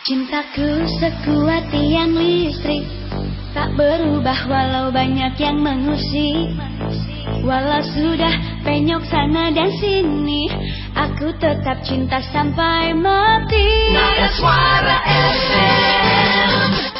Cintaku sekuat tiang listrik Tak berubah walau banyak yang mengusik. Walau sudah penyok sana dan sini Aku tetap cinta sampai mati. Nada suara FM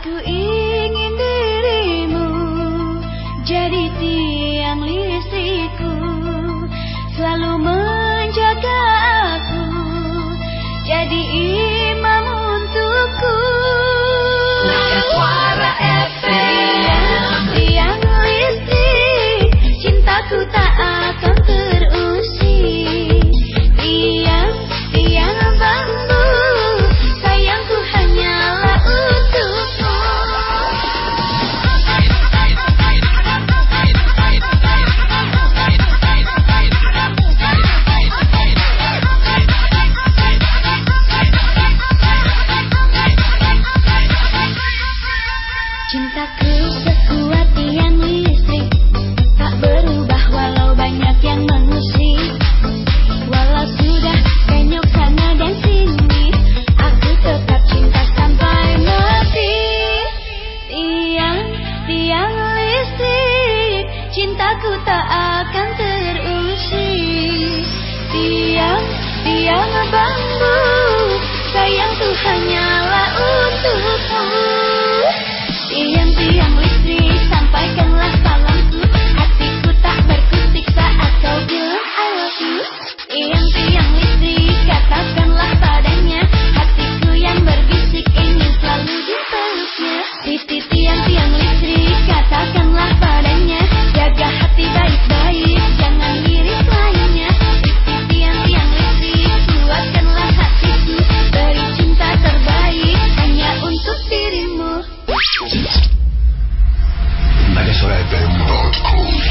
Aku ingin dirimu jadi tiang listrikku, selalu menjaga aku jadi. Cintaku sekuat fm.co